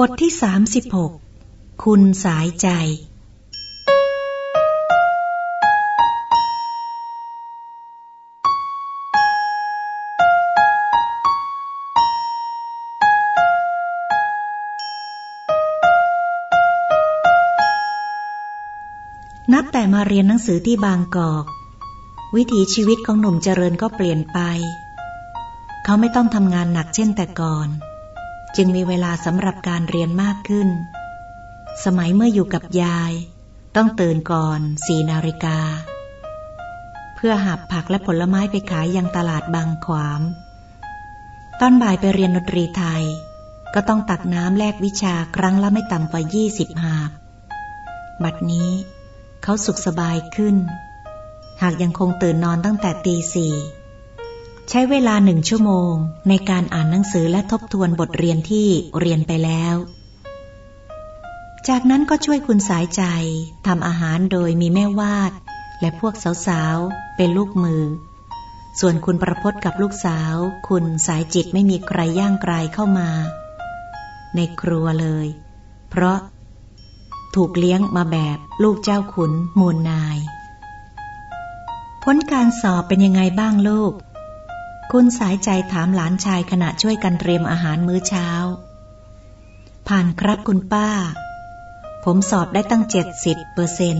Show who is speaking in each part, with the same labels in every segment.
Speaker 1: บทที่สามสิบหกคุณสายใจ นับแต่มาเรียนหนังสือที่บางกอก วิถีชีวิตของหนุ่มเจริญก็เปลี่ยนไป เขาไม่ต้องทำงานหนักเช่นแต่ก่อน จึงมีเวลาสำหรับการเรียนมากขึ้น สมัยเมื่ออยู่กับยาย ต้องตื่นก่อนสี่นาฬิกา เพื่อหับผักและผลไม้ไปขายยังตลาดบางขวาม ตอนบ่ายไปเรียนดนตรีไทย ก็ต้องตักน้ำแลกวิชาครั้งละไม่ต่ำกว่ายี่สิบหาบ บัดนี้เขาสุขสบายขึ้น หากยังคงตื่นนอนตั้งแต่ตีสี่ ใช้เวลาหนึ่งชั่วโมง ในการอ่านหนังสือและทบทวนบทเรียนที่เรียนไปแล้ว จากนั้นก็ช่วยคุณสายใจทำอาหารโดยมีแม่วาด และพวกสาวๆ เป็นลูกมือ ส่วนคุณประพศกับลูกสาว คุณสายจิตไม่มีใครย่างกลายเข้ามา ในครัวเลย เพราะถูกเลี้ยงมาแบบลูกเจ้าขุนมูลนาย ผลการสอบเป็นยังไงบ้างลูก คุณสายใจถามหลานชายขณะช่วยกันเตรียมอาหารมื้อเช้า ผ่านครับคุณป้า ผมสอบได้ตั้งเจ็ดสิบเปอร์เซน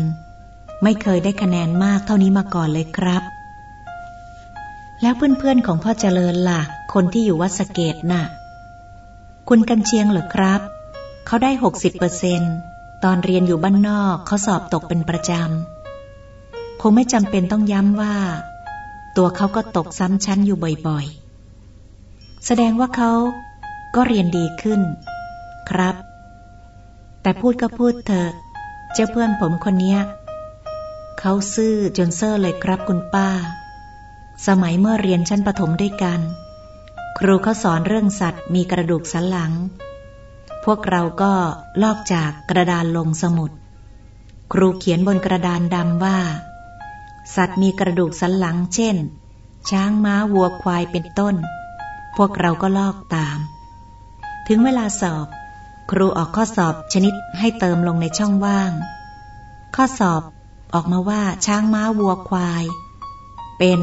Speaker 1: ไม่เคยได้คะแนนมากเท่านี้มาก่อนเลยครับ แล้วเพื่อนๆของพ่อเจริญล่ะ คนที่อยู่วัดสเกตน่ะ คุณกันเชียงเหรอครับ เขาได้หกสิบเปอร์เซนตอนเรียนอยู่บ้านนอกเขาสอบตกเป็นประจำคงไม่จำเป็นต้องย้ำว่า ตัวเขาก็ตกซ้ำชั้นอยู่บ่อยๆ แสดงว่าเขาก็เรียนดีขึ้น ครับ แต่พูดก็พูดเถอะ เจ้าเพื่อนผมคนนี้เขาซื่อจนเซอร์เลยครับคุณป้า สมัยเมื่อเรียนชั้นประถมด้วยกัน ครูเขาสอนเรื่องสัตว์มีกระดูกสันหลัง พวกเราก็ลอกจากกระดานลงสมุด ครูเขียนบนกระดานดำว่า สัตว์มีกระดูกสันหลัง เช่น ช้างม้าวัวควายเป็นต้น พวกเราก็ลอกตาม ถึงเวลาสอบ ครูออกข้อสอบชนิดให้เติมลงในช่องว่าง ข้อสอบออกมาว่าช้างม้าวัวควาย เป็น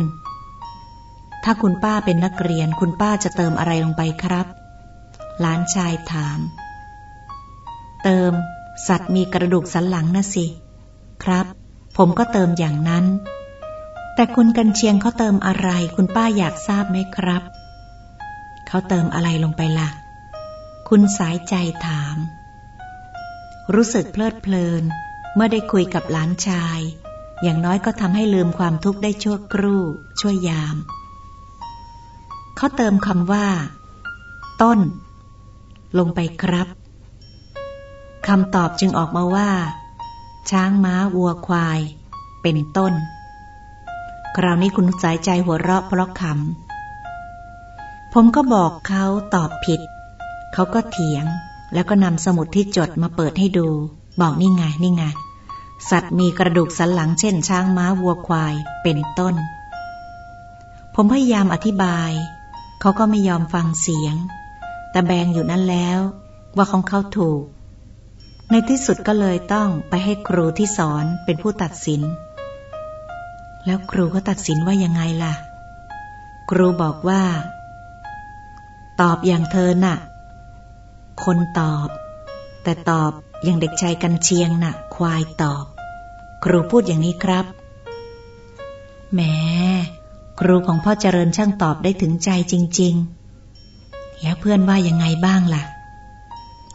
Speaker 1: ถ้าคุณป้าเป็นนักเรียนคุณป้าจะเติมอะไรลงไปครับ หลานชายถาม เติม สัตว์มีกระดูกสันหลังนะสิ ครับ ผมก็เติมอย่างนั้น แต่คุณกันเชียงเขาเติมอะไร คุณป้าอยากทราบไหมครับ เขาเติมอะไรลงไปละ่ะ คุณสายใจถาม รู้สึกเพลิดเพลิน เมื่อได้คุยกับหลานชาย อย่างน้อยก็ทำให้ลืมความทุกข์ได้ชั่วครู่ช่วยยาม เขาเติมคำว่า ต้น ลงไปครับคำตอบจึงออกมาว่า ช้างม้าวัวควาย เป็นต้น คราวนี้คุณสายใจหัวเราะเพราะขำ ผมก็บอกเขาตอบผิด เขาก็เถียง แล้วก็นำสมุดที่จดมาเปิดให้ดู บอกนี่ไงนี่ไง สัตว์มีกระดูกสันหลังเช่น ช้างม้าวัวควาย เป็นต้น ผมพยายามอธิบาย เขาก็ไม่ยอมฟังเสียง แต่แบงอยู่นั่นแล้ว ว่าของเขาถูก ในที่สุดก็เลยต้องไปให้ครูที่สอนเป็นผู้ตัดสิน แล้วครูก็ตัดสินว่ายังไงล่ะ ครูบอกว่า ตอบอย่างเธอน่ะ คนตอบ แต่ตอบอย่างเด็กชายกันเชียงน่ะ ควายตอบ ครูพูดอย่างนี้ครับ แหม ครูของพ่อเจริญช่างตอบได้ถึงใจจริง ๆ แล้วเพื่อนว่ายังไงบ้างล่ะ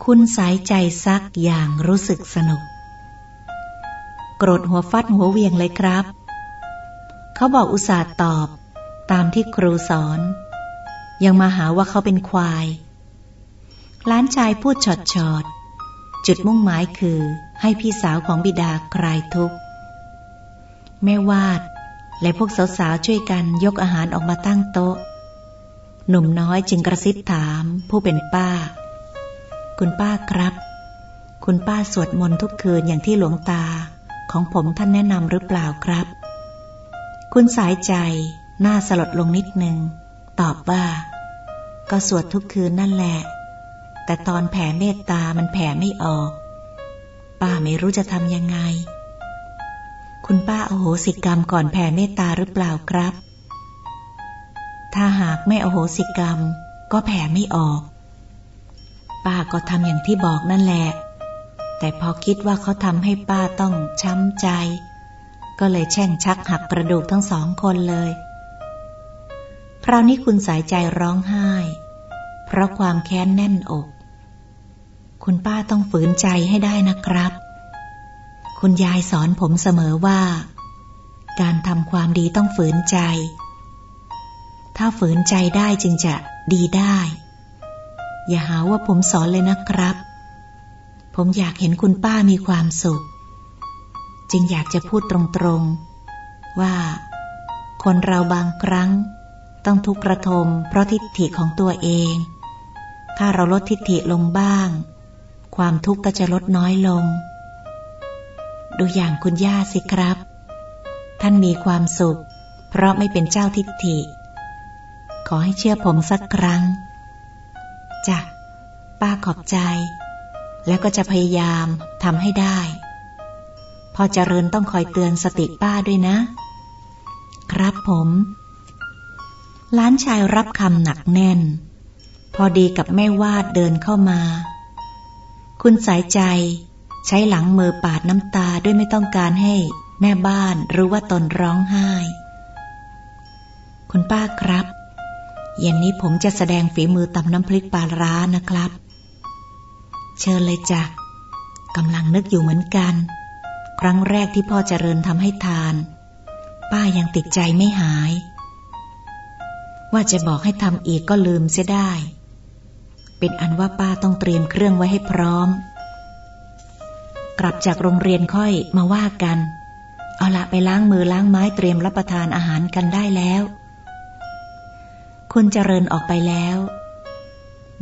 Speaker 1: คุณสายใจซักอย่างรู้สึกสนุก โกรธหัวฟัดหัวเวียงเลยครับ เขาบอกอุตส่าห์ตอบ ตามที่ครูสอน ยังมาหาว่าเขาเป็นควาย ล้านชายพูดฉอดฉอดจุดมุ่งหมายคือให้พี่สาวของบิดาคลายทุกข์แม่วาด และพวกสาวๆช่วยกันยกอาหารออกมาตั้งโต๊ะ หนุ่มน้อยจึงกระซิบถามผู้เป็นป้า คุณป้าครับ คุณป้าสวดมนต์ทุกคืนอย่างที่หลวงตาของผมท่านแนะนำหรือเปล่าครับ คุณสายใจหน้าสลดลงนิดนึง ตอบว่า ก็สวดทุกคืนนั่นแหละ แต่ตอนแผ่เมตตามันแผ่ไม่ออก ป้าไม่รู้จะทำยังไง คุณป้าโอโหสิกรรมก่อนแผ่เมตตาหรือเปล่าครับ ถ้าหากไม่โอโหสิกรรม ก็แผ่ไม่ออก ป้าก็ทำอย่างที่บอกนั่นแหละ แต่พอคิดว่าเขาทำให้ป้าต้องช้ำใจ ก็เลยแช่งชักหักกระดูกทั้งสองคนเลย คราวนี้คุณสายใจร้องไห้ เพราะความแค้นแน่นอก คุณป้าต้องฝืนใจให้ได้นะครับ คุณยายสอนผมเสมอว่า การทำความดีต้องฝืนใจ ถ้าฝืนใจได้จึงจะดีได้ อย่าหาว่าผมสอนเลยนะครับ ผมอยากเห็นคุณป้ามีความสุข จึงอยากจะพูดตรงๆ ว่า คนเราบางครั้ง ต้องทุกข์ระทมเพราะทิฏฐิของตัวเอง ถ้าเราลดทิฏฐิลงบ้าง ความทุกข์ก็จะลดน้อยลง ดูอย่างคุณย่าสิครับ ท่านมีความสุข เพราะไม่เป็นเจ้าทิฏฐิ ขอให้เชื่อผมสักครั้ง จ้ะป้าขอบใจ แล้วก็จะพยายามทำให้ได้ พอเจริญต้องคอยเตือนสติป้าด้วยนะ ครับผมล้านชายรับคำหนักแน่น พอดีกับแม่วาดเดินเข้ามา คุณสายใจใช้หลังมือปาดน้ำตาด้วยไม่ต้องการให้แม่บ้านรู้ว่าตนร้องไห้ คุณป้าครับ เย็นนี้ผมจะแสดงฝีมือตำน้ำพริกปลาร้านะครับ เชิญเลยจ้ะกำลังนึกอยู่เหมือนกัน ครั้งแรกที่พ่อเจริญทำให้ทาน ป้ายังติดใจไม่หาย ว่าจะบอกให้ทำอีกก็ลืมเสียได้ เป็นอันว่าป้าต้องเตรียมเครื่องไว้ให้พร้อม กลับจากโรงเรียนค่อยมาว่ากัน เอาละไปล้างมือล้างไม้เตรียมรับประทานอาหารกันได้แล้ว คุณเจริญออกไปแล้ว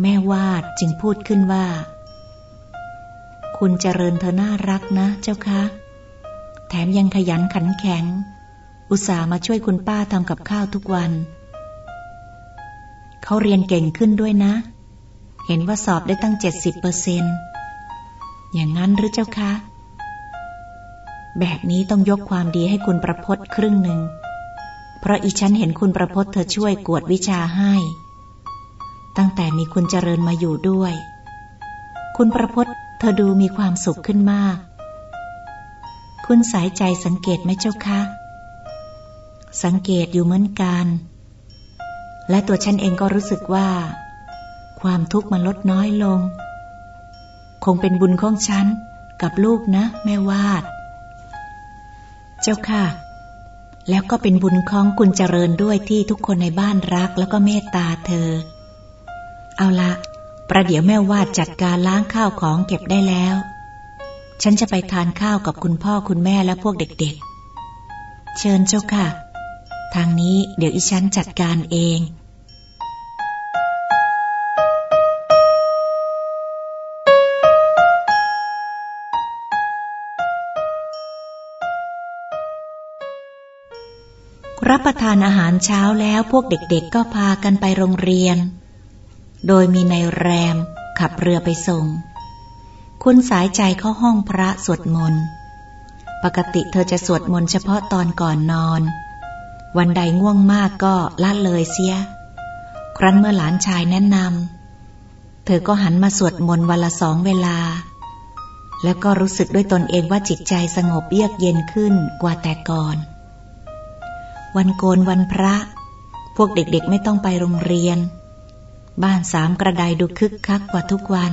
Speaker 1: แม่วาดจึงพูดขึ้นว่า คุณเจริญเธอน่ารักนะเจ้าคะ แถมยังขยันขันแข็ง อุตส่าห์มาช่วยคุณป้าทำกับข้าวทุกวัน เขาเรียนเก่งขึ้นด้วยนะ เห็นว่าสอบได้ตั้งเจ็ดสิบเปอร์เซนอย่างนั้นหรือเจ้าคะ แบบนี้ต้องยกความดีให้คุณประพศครึ่งหนึ่ง เพราะอีฉันเห็นคุณประพศเธอช่วยกวดวิชาให้ ตั้งแต่มีคุณเจริญมาอยู่ด้วย คุณประพศเธอดูมีความสุขขึ้นมาก คุณสายใจสังเกตไหมเจ้าคะ สังเกตอยู่เหมือนกัน และตัวฉันเองก็รู้สึกว่า ความทุกข์มันลดน้อยลง คงเป็นบุญของฉันกับลูกนะ แม่วาด เจ้าค่ะ แล้วก็เป็นบุญของคุณเจริญด้วยที่ทุกคนในบ้านรักแล้วก็เมตตาเธอ เอาละ ประเดี๋ยวแม่วาดจัดการล้างข้าวของเก็บได้แล้ว ฉันจะไปทานข้าวกับคุณพ่อคุณแม่และพวกเด็กๆ เชิญเจ้าค่ะ ทางนี้เดี๋ยวอีฉันจัดการเอง รับประทานอาหารเช้าแล้วพวกเด็กๆก็พากันไปโรงเรียน โดยมีในแรมขับเรือไปส่ง คุณสายใจเข้าห้องพระสวดมนต์ ปกติเธอจะสวดมนต์เฉพาะตอนก่อนนอน วันใดง่วงมากก็ละเลยเสีย ครั้นเมื่อหลานชายแนะนำ เธอก็หันมาสวดมนต์วันละสองเวลา แล้วก็รู้สึกด้วยตนเองว่าจิตใจสงบเยือกเย็นขึ้นกว่าแต่ก่อน วันโกนวันพระ พวกเด็กๆไม่ต้องไปโรงเรียน บ้านสามกระไดดูคึกคักกว่าทุกวัน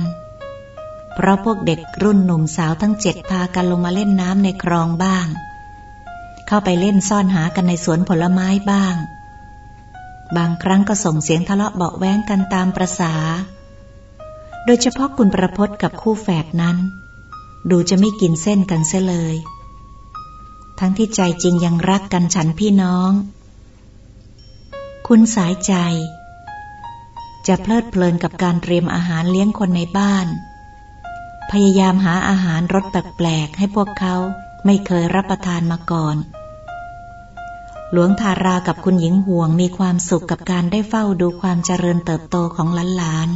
Speaker 1: เพราะพวกเด็กรุ่นหนุ่มสาวทั้งเจ็ดพากันลงมาเล่นน้ำในคลองบ้าง เข้าไปเล่นซ่อนหากันในสวนผลไม้บ้าง บางครั้งก็ส่งเสียงทะเลาะเบาแว้งกันตามประษา โดยเฉพาะคุณประพศกับคู่แฝดนั้น ดูจะไม่กินเส้นกันเสียเลย ทั้งที่ใจจริงยังรักกันฉันพี่น้อง คุณสายใจ จะเพลิดเพลินกับการเตรียมอาหารเลี้ยงคนในบ้าน พยายามหาอาหารรสแปลกๆให้พวกเขาไม่เคยรับประทานมาก่อน หลวงทารากับคุณหญิงห่วงมีความสุขกับการได้เฝ้าดูความเจริญเติบโตของหลาน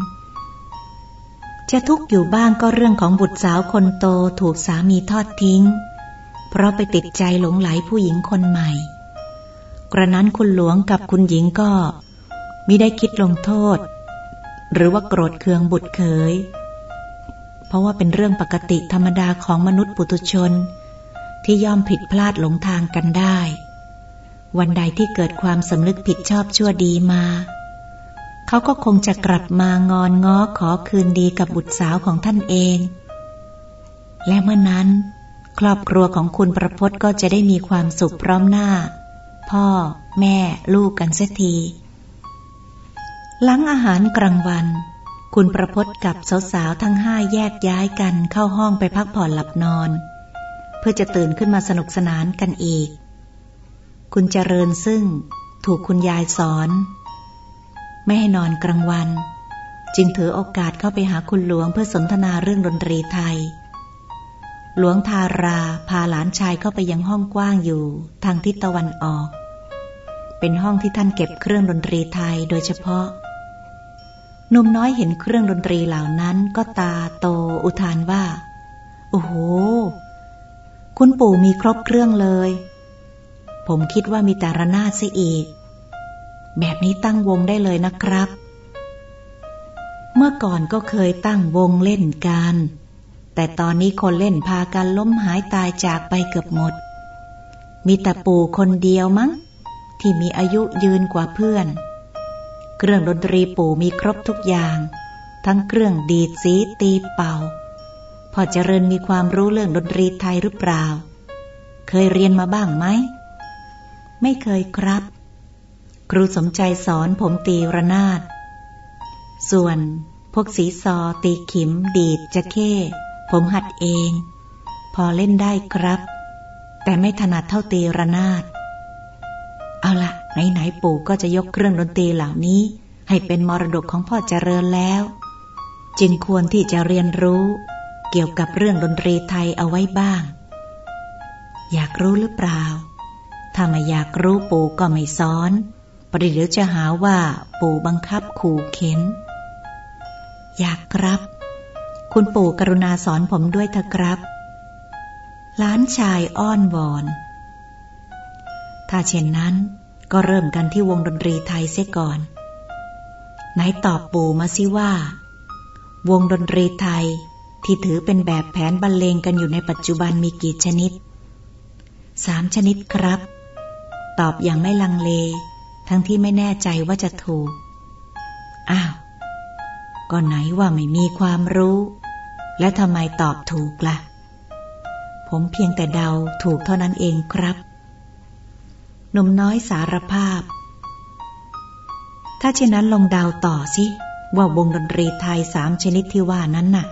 Speaker 1: ๆจะทุกข์อยู่บ้างก็เรื่องของบุตรสาวคนโตถูกสามีทอดทิ้ง เพราะไปติดใจหลงไหลผู้หญิงคนใหม่ กระนั้นคุณหลวงกับคุณหญิงก็มิได้คิดลงโทษ หรือว่าโกรธเคืองบุตรเขย เพราะว่าเป็นเรื่องปกติธรรมดาของมนุษย์ปุถุชน ที่ย่อมผิดพลาดหลงทางกันได้ วันใดที่เกิดความสำนึกผิดชอบชั่วดีมาเขาก็คงจะกลับมางอนง้อขอคืนดีกับบุตรสาวของท่านเอง และเมื่อนั้น ครอบครัวของคุณประพศก็จะได้มีความสุขพร้อมหน้า พ่อ แม่ ลูกกันเสียทีหลังอาหารกลางวัน คุณประพศกับสาวๆทั้งห้าแยกย้ายกันเข้าห้องไปพักผ่อนหลับนอน เพื่อจะตื่นขึ้นมาสนุกสนานกันอีก คุณเจริญซึ่งถูกคุณยายสอน ไม่ให้นอนกลางวัน จึงถือโอกาสเข้าไปหาคุณหลวงเพื่อสนทนาเรื่องดนตรีไทย หลวงทาราพาหลานชายเข้าไปยังห้องกว้างอยู่ ทางทิศตะวันออก เป็นห้องที่ท่านเก็บเครื่องดนตรีไทยโดยเฉพาะหนุ่มน้อยเห็นเครื่องดนตรีเหล่านั้นก็ตาโตอุทานว่า โอ้โห คุณปู่มีครบเครื่องเลย ผมคิดว่ามีแต่ระนาดซะอีก แบบนี้ตั้งวงได้เลยนะครับ เมื่อก่อนก็เคยตั้งวงเล่นกัน แต่ตอนนี้คนเล่นพากันล้มหายตายจากไปเกือบหมด มีแต่ปู่คนเดียวมั้ง ที่มีอายุยืนกว่าเพื่อน เครื่องดนตรีปู่มีครบทุกอย่าง ทั้งเครื่องดีดสีตีเป่า พอเจริญมีความรู้เรื่องดนตรีไทยหรือเปล่า เคยเรียนมาบ้างไหม ไม่เคยครับ ครูสมใจสอนผมตีระนาด ส่วนพวกสีซอตีขิม ดีดจะเข้ ผมหัดเอง พอเล่นได้ครับ แต่ไม่ถนัดเท่าตีระนาด เอาละไหนๆปู่ก็จะยกเครื่องดนตรีเหล่านี้ ให้เป็นมรดกของพ่อเจริญแล้ว จึงควรที่จะเรียนรู้ เกี่ยวกับเรื่องดนตรีไทยเอาไว้บ้าง อยากรู้หรือเปล่า ถ้าไม่อยากรู้ปู่ก็ไม่สอนประเดี๋ยวจะหาว่าปู่บังคับขู่เข็น อยากครับ คุณปู่กรุณาสอนผมด้วยเถอะครับ ล้านชายอ้อนวอน ถ้าเช่นนั้นก็เริ่มกันที่วงดนตรีไทยเสียก่อน ไหนตอบปู่มาสิว่า วงดนตรีไทยที่ถือเป็นแบบแผนบรรเลงกันอยู่ในปัจจุบันมีกี่ชนิด สามชนิดครับ ตอบอย่างไม่ลังเล ทั้งที่ไม่แน่ใจว่าจะถูก อ้าว ก็ไหนว่าไม่มีความรู้ และทำไมตอบถูกละ่ะ ผมเพียงแต่เดาถูกเท่านั้นเองครับ หนุ่มน้อยสารภาพ ถ้าเช่นนั้นลองเดาต่อสิ ว่าวงดนตรีไทยสามชนิดที่ว่านั้นน่ะ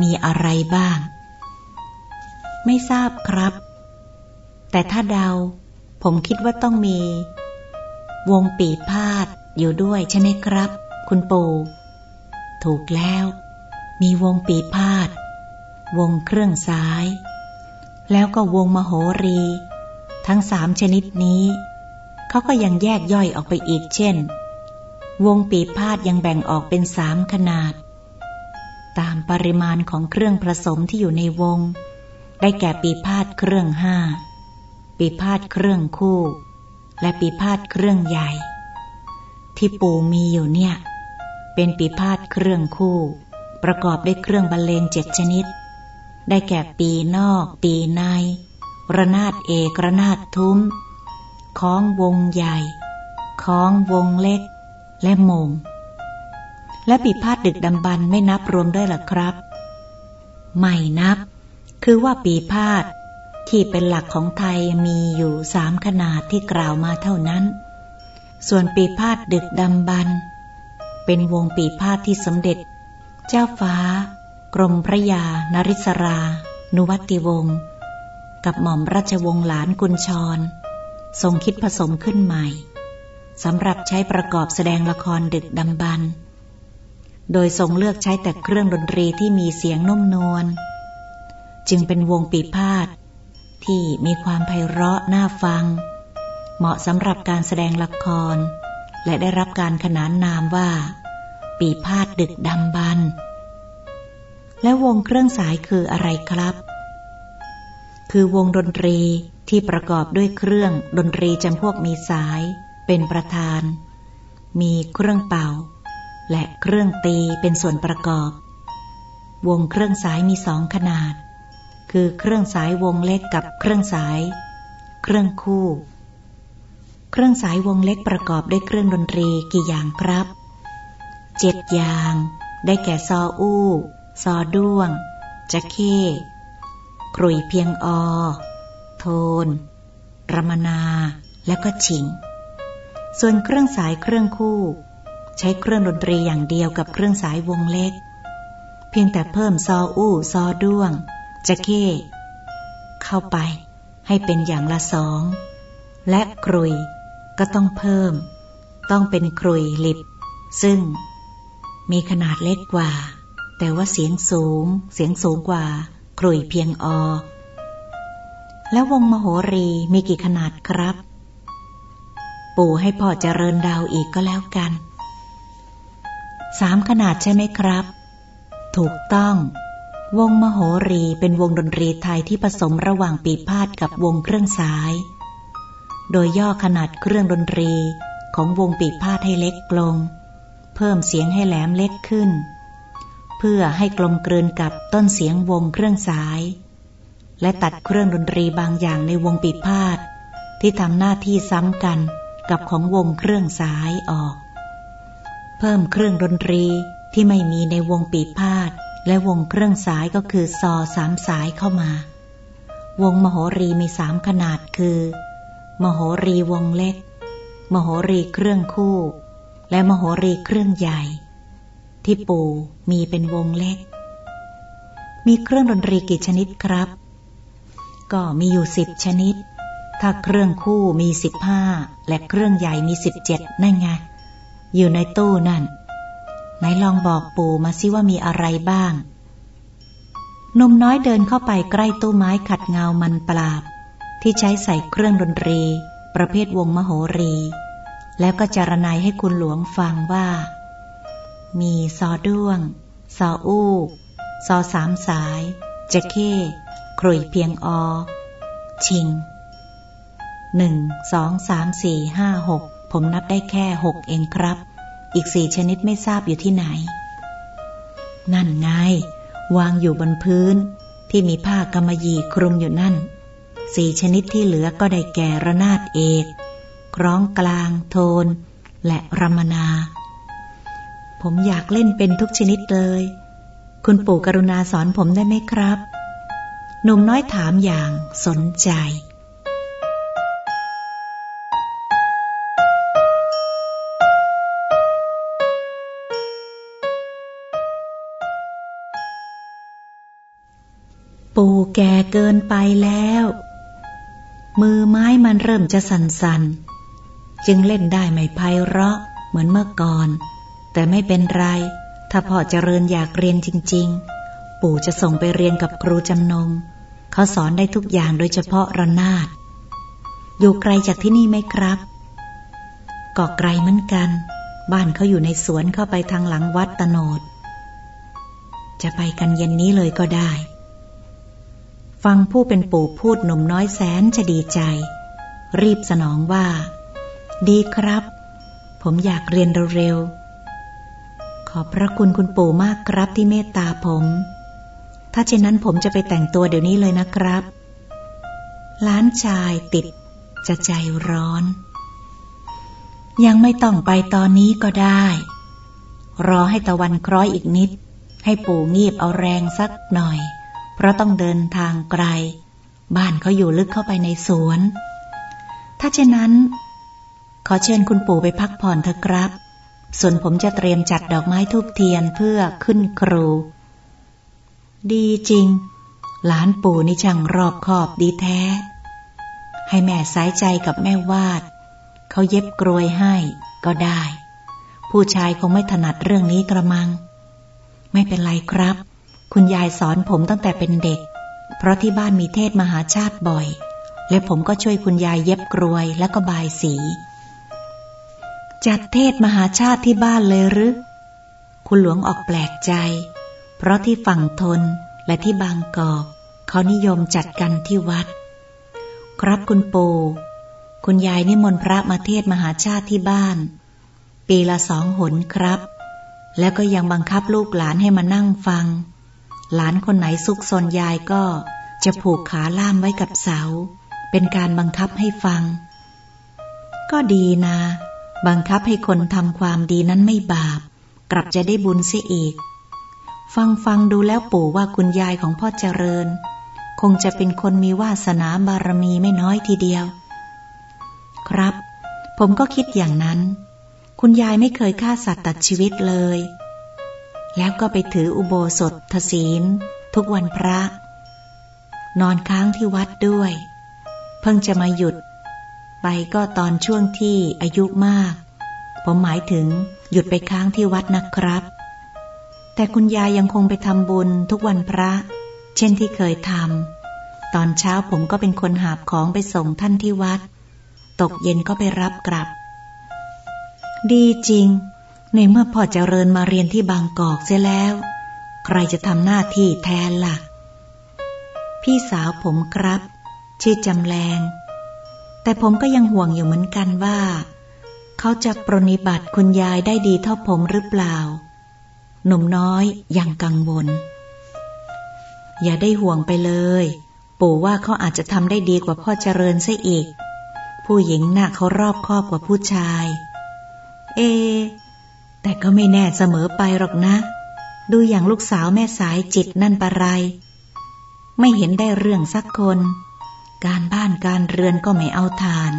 Speaker 1: มีอะไรบ้าง ไม่ทราบครับ แต่ถ้าเดา ผมคิดว่าต้องมี วงปีพาดอยู่ด้วยใช่ไหมครับ คุณปู่ถูกแล้ว มีวงปีพาดวงเครื่องสาย แล้วก็วงมโหรี ทั้งสามชนิดนี้ เขาก็ยังแยกย่อยออกไปอีกเช่น วงปีพาดยังแบ่งออกเป็นสามขนาด ตามปริมาณของเครื่องผสมที่อยู่ในวง ได้แก่ปีพาดเครื่องห้าปีพาดเครื่องคู่ และปีพาดเครื่องใหญ่ ที่ปูมีอยู่เนี่ย เป็นปีพาดเครื่องคู่ ประกอบด้วยเครื่องบรรเลงเจ็ดชนิด ได้แก่ปีนอก ปีใน ระนาดเอกระนาดทุ้มคล้องวงใหญ่คล้องวงเล็ก และมง และปีพาดดึกดำบรรไม่นับรวมด้วยหรอครับ ไม่นับ คือว่าปีพาดที่เป็นหลักของไทยมีอยู่สามขนาดที่กล่าวมาเท่านั้น ส่วนปีพาดดึกดำบรรเป็นวงปีพาดที่สมเด็จ เจ้าฟ้า กรมพระยา นริศรา นุวัติวงศ์ กับหม่อมราชวงศ์หลานกุญชร ทรงคิดผสมขึ้นใหม่สำหรับใช้ประกอบแสดงละครดึกดำบรรโดยทรงเลือกใช้แต่เครื่องดนตรีที่มีเสียงนุ่มนวล จึงเป็นวงปีพาดที่มีความไพเราะน่าฟัง เหมาะสำหรับการแสดงละคร และได้รับการขนานนามว่า ปีพาดดึกดำบรรและวงเครื่องสายคืออะไรครับ คือวงดนตรีที่ประกอบด้วยเครื่องดนตรีจำพวกมีสาย เป็นประธาน มีเครื่องเป่า และเครื่องตีเป็นส่วนประกอบ วงเครื่องสายมีสองขนาด คือเครื่องสายวงเล็กกับเครื่องสาย เครื่องคู่ เครื่องสายวงเล็กประกอบด้วยเครื่องดนตรีกี่อย่างครับ เจ็ดอย่าง ได้แก่ซออู้ ซอด้วง จะเข้กรุยเพียงอ โทน รมนา และก็ฉิง ส่วนเครื่องสายเครื่องคู่ ใช้เครื่องดนตรีอย่างเดียวกับเครื่องสายวงเล็ก เพียงแต่เพิ่มซออู้ ซอด้วง จะเข้เข้าไปให้เป็นอย่างละสอง และกรุยก็ต้องเพิ่ม ต้องเป็นกรุยลิบซึ่ง มีขนาดเล็กกว่า แต่ว่าเสียงสูง เสียงสูงกว่าครุยเพียงอ แล้ววงมโหรีมีกี่ขนาดครับ ปู่ให้พ่อเจริญดาวอีกก็แล้วกัน สามขนาดใช่ไหมครับ ถูกต้อง วงมโหรีเป็นวงดนตรีไทยที่ผสมระหว่างปีพาดกับวงเครื่องสาย โดยย่อขนาดเครื่องดนตรีของวงปีพาดให้เล็กลง เพิ่มเสียงให้แหลมเล็กขึ้น เพื่อให้กลมกลืนกับต้นเสียงวงเครื่องสาย และตัดเครื่องดนตรีบางอย่างในวงปีพาดที่ทำหน้าที่ซ้ำกันกับของวงเครื่องสายออก เพิ่มเครื่องดนตรีที่ไม่มีในวงปีพาดและวงเครื่องสายก็คือซอสามสายเข้ามา วงมโหรีมีสามขนาดคือ มโหรีวงเล็ก มโหรีเครื่องคู่ และมโหรีเครื่องใหญ่ ที่ปู่มีเป็นวงเล็ก มีเครื่องดนตรีกี่ชนิดครับ ก็มีอยู่สิบชนิด ถ้าเครื่องคู่มีสิบห้าและเครื่องใหญ่มีสิบเจ็ดนั่นไง อยู่ในตู้นั่น ไหนลองบอกปู่มาสิว่ามีอะไรบ้างนมน้อยเดินเข้าไปใกล้ตู้ไม้ขัดเงามันปราบ ที่ใช้ใส่เครื่องดนตรี ประเภทวงมโหรี แล้วก็จารณายให้คุณหลวงฟังว่า มีซอด้วง ซออู้ซอสามสาย จะเข้ครุยเพียงอ ชิงหนึ่งสองสามสี่ห้าหกผมนับได้แค่หกเองครับ อีกสี่ชนิดไม่ทราบอยู่ที่ไหน นั่นไง วางอยู่บนพื้น ที่มีผ้ากำมะหยี่คลุมอยู่นั่น สี่ชนิดที่เหลือก็ได้แก่ระนาดเอก ร้องกลาง โทน และรมนา ผมอยากเล่นเป็นทุกชนิดเลย คุณปู่กรุณาสอนผมได้ไหมครับ หนุ่มน้อยถามอย่างสนใจปู่แก่เกินไปแล้ว มือไม้มันเริ่มจะสั่นๆ จึงเล่นได้ไม่ไพเราะเหมือนเมื่อก่อน แต่ไม่เป็นไร ถ้าพ่อเจริญอยากเรียนจริง ๆ ปู่จะส่งไปเรียนกับครูจำนง เขาสอนได้ทุกอย่างโดยเฉพาะระนาด อยู่ไกลจากที่นี่ไหมครับก็ไกลเหมือนกัน บ้านเขาอยู่ในสวนเข้าไปทางหลังวัดตโนด จะไปกันเย็นนี้เลยก็ได้ ฟังผู้เป็นปู่พูดหนุ่มน้อยแสนจะดีใจ รีบสนองว่า ดีครับ ผมอยากเรียนเร็วๆ ขอบพระคุณคุณปู่มากครับที่เมตตาผม ถ้าเช่นนั้นผมจะไปแต่งตัวเดี๋ยวนี้เลยนะครับ ล้านชายติดจะใจร้อน ยังไม่ต้องไปตอนนี้ก็ได้ รอให้ตะวันคล้อยอีกนิด ให้ปู่งีบเอาแรงสักหน่อย เพราะต้องเดินทางไกล บ้านเขาอยู่ลึกเข้าไปในสวน ถ้าเช่นนั้น ขอเชิญคุณปู่ไปพักผ่อนเถอะครับ ส่วนผมจะเตรียมจัดดอกไม้ทูบเทียนเพื่อขึ้นครู ดีจริง หลานปู่นี่ช่างรอบคอบดีแท้ ให้แม่สายใจกับแม่วาด เขาเย็บกรวยให้ก็ได้ ผู้ชายคงไม่ถนัดเรื่องนี้กระมัง ไม่เป็นไรครับ คุณยายสอนผมตั้งแต่เป็นเด็ก เพราะที่บ้านมีเทศมหาชาติบ่อย และผมก็ช่วยคุณยายเย็บกรวยแล้วก็บายสี จัดเทศมหาชาติที่บ้านเลยหรือ คุณหลวงออกแปลกใจ เพราะที่ฝั่งทนและที่บางกอกเขานิยมจัดกันที่วัด ครับคุณปู่คุณยายนิมนต์พระมาเทศมหาชาติที่บ้าน ปีละสองหนครับ แล้วก็ยังบังคับลูกหลานให้มานั่งฟัง หลานคนไหนซุกซนยายก็จะผูกขาล่ามไว้กับเสา เป็นการบังคับให้ฟัง ก็ดีนะ บังคับให้คนทำความดีนั้นไม่บาป กลับจะได้บุญเสียอีก ฟังฟังดูแล้วปู่ว่าคุณยายของพ่อเจริญ คงจะเป็นคนมีวาสนาบารมีไม่น้อยทีเดียว ครับ ผมก็คิดอย่างนั้น คุณยายไม่เคยฆ่าสัตว์ตัดชีวิตเลย แล้วก็ไปถืออุโบสถทศีล ทุกวันพระ นอนค้างที่วัดด้วย เพิ่งจะมาหยุด ไปก็ตอนช่วงที่อายุมาก ผมหมายถึงหยุดไปค้างที่วัดนะครับ แต่คุณยายยังคงไปทำบุญทุกวันพระ เช่นที่เคยทำตอนเช้าผมก็เป็นคนหาบของไปส่งท่านที่วัด ตกเย็นก็ไปรับกลับ ดีจริง ในเมื่อพ่อเจริญมาเรียนที่บางกอกเสียแล้ว ใครจะทำหน้าที่แทนละ่ะ พี่สาวผมครับ ชื่อจำแรง แต่ผมก็ยังห่วงอยู่เหมือนกันว่า เขาจะปรนิบัติคุณยายได้ดีเท่าผมหรือเปล่า หนุ่มน้อยยังกังวล อย่าได้ห่วงไปเลย ปู่ว่าเขาอาจจะทำได้ดีกว่าพ่อเจริญซะอีก ผู้หญิงน่ะเขารอบคอบกว่าผู้ชาย เอ แต่ก็ไม่แน่เสมอไปหรอกนะ ดูอย่างลูกสาวแม่สายจิตนั่นปะไร ไม่เห็นได้เรื่องสักคน การบ้านการเรือนก็ไม่เอาทาน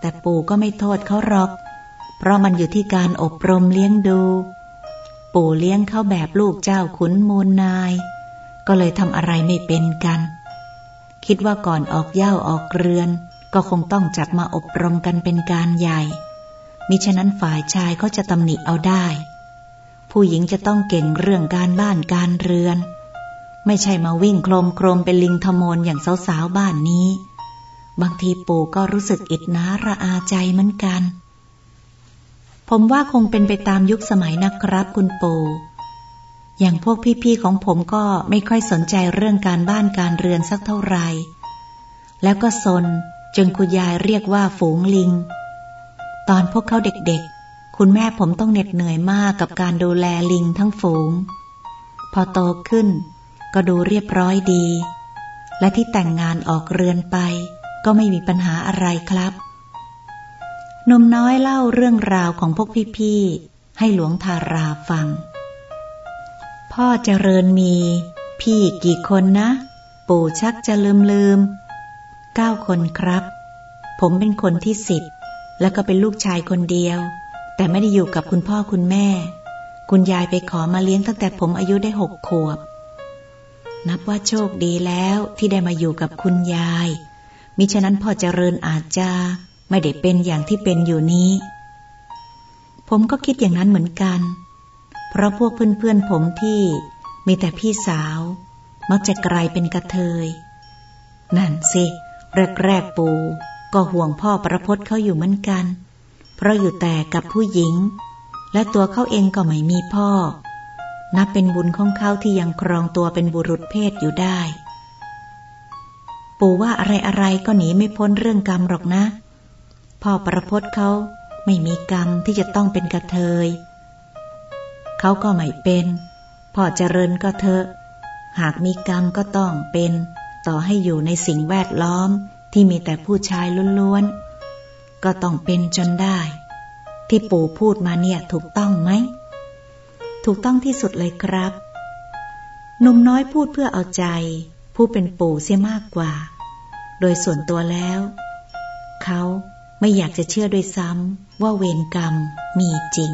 Speaker 1: แต่ปู่ก็ไม่โทษเขาหรอก เพราะมันอยู่ที่การอบรมเลี้ยงดู ปู่เลี้ยงเขาแบบลูกเจ้าขุนมูลนาย ก็เลยทำอะไรไม่เป็นกัน คิดว่าก่อนออกเย่าออกเรือน ก็คงต้องจับมาอบรมกันเป็นการใหญ่ มิฉะนั้นฝ่ายชายเขาจะตำหนิเอาได้ ผู้หญิงจะต้องเก่งเรื่องการบ้านการเรือน ไม่ใช่มาวิ่งโครมโครมเป็นลิงทมนอย่างสาวๆบ้านนี้ บางทีปู่ก็รู้สึกอิดนาระอาใจเหมือนกัน ผมว่าคงเป็นไปตามยุคสมัยนะครับคุณปู่อย่างพวกพี่ๆของผมก็ไม่ค่อยสนใจเรื่องการบ้านการเรือนสักเท่าไหร่ แล้วก็สนจนคุณยายเรียกว่าฝูงลิง ตอนพวกเขาเด็กๆ คุณแม่ผมต้องเหน็ดเหนื่อยมากกับการดูแลลิงทั้งฝูง พอโตขึ้น ก็ดูเรียบร้อยดี และที่แต่งงานออกเรือนไป ก็ไม่มีปัญหาอะไรครับนมน้อยเล่าเรื่องราวของพวกพี่ๆ ให้หลวงทาราฟัง พ่อเจริญมี พี่กี่คนนะ ปู่ชักจะลืมลืมเก้าคนครับ ผมเป็นคนที่สิบแล้วก็เป็นลูกชายคนเดียว แต่ไม่ได้อยู่กับคุณพ่อคุณแม่ คุณยายไปขอมาเลี้ยงตั้งแต่ผมอายุได้หกขวบ นับว่าโชคดีแล้วที่ได้มาอยู่กับคุณยาย มิฉะนั้นพ่อเจริญอาจจะไม่ได้เป็นอย่างที่เป็นอยู่นี้ ผมก็คิดอย่างนั้นเหมือนกัน เพราะพวกเพื่อนๆผมที่มีแต่พี่สาว มักจะกลายเป็นกระเทย นั่นสิ แรกๆปูก็ห่วงพ่อประพศเขาอยู่เหมือนกัน เพราะอยู่แต่กับผู้หญิง และตัวเขาเองก็ไม่มีพ่อ นับเป็นบุญของเขาที่ยังครองตัวเป็นบุรุษเพศอยู่ได้ ปู่ว่าอะไรๆก็หนีไม่พ้นเรื่องกรรมหรอกนะ พ่อประพศเขาไม่มีกรรมที่จะต้องเป็นกระเทย เขาก็ไม่เป็น พ่อเจริญก็เถอะ หากมีกรรมก็ต้องเป็น ต่อให้อยู่ในสิ่งแวดล้อมที่มีแต่ผู้ชายล้วนๆ ก็ต้องเป็นจนได้ ที่ปู่พูดมาเนี่ยถูกต้องไหม ถูกต้องที่สุดเลยครับหนุ่มน้อยพูดเพื่อเอาใจ ผู้เป็นปู่เสียมากกว่า โดยส่วนตัวแล้ว เขาไม่อยากจะเชื่อด้วยซ้ำว่าเวรกรรมมีจริง